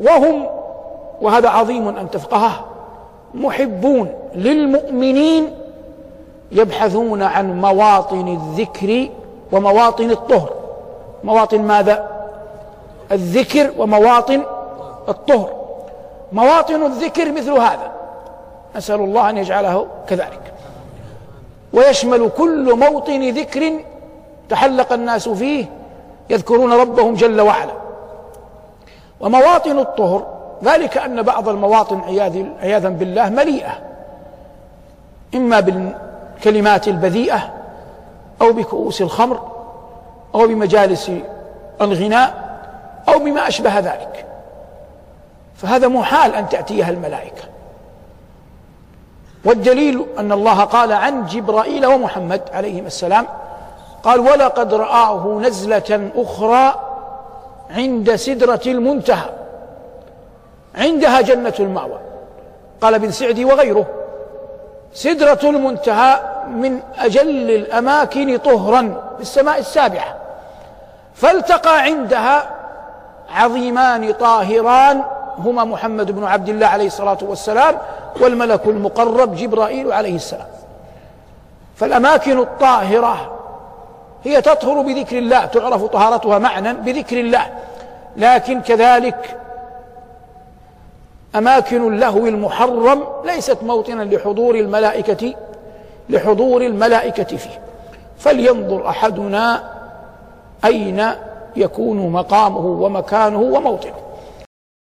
وهم وهذا عظيم أن تفقهه محبون للمؤمنين يبحثون عن مواطن الذكر ومواطن الطهر. مواطن ماذا؟ الذكر ومواطن الطهر. مواطن الذكر مثل هذا. نسأل الله أن يجعله كذلك. ويشمل كل موطن ذكر تحلق الناس فيه يذكرون ربهم جل وعلا. ومواطن الطهر ذلك أن بعض المواطن عياذا بالله مليئة. إما بالكلمات البذيئة أو بكؤوس الخمر أو بمجالس الغناء أو بما أشبه ذلك. فهذا محال أن تأتيها الملائكة. والدليل أن الله قال عن جبرائيل ومحمد عليهما السلام قال ولقد رآه نزلة أخرى عند سدرة المنتهى عندها جنة المأوى. قال ابن سعدي وغيره سدرة المنتهى من أجل الأماكن طهرا في السماء السابعة فالتقى عندها عظيمان طاهران هما محمد بن عبد الله عليه الصلاة والسلام والملك المقرب جبرائيل عليه السلام. فالأماكن الطاهرة هي تطهر بذكر الله تعرف طهارتها معنى بذكر الله. لكن كذلك أماكن اللهو المحرم ليست موطنا لحضور الملائكة لحضور الملائكة فيه. فلينظر أحدنا أين يكون مقامه ومكانه وموطنه.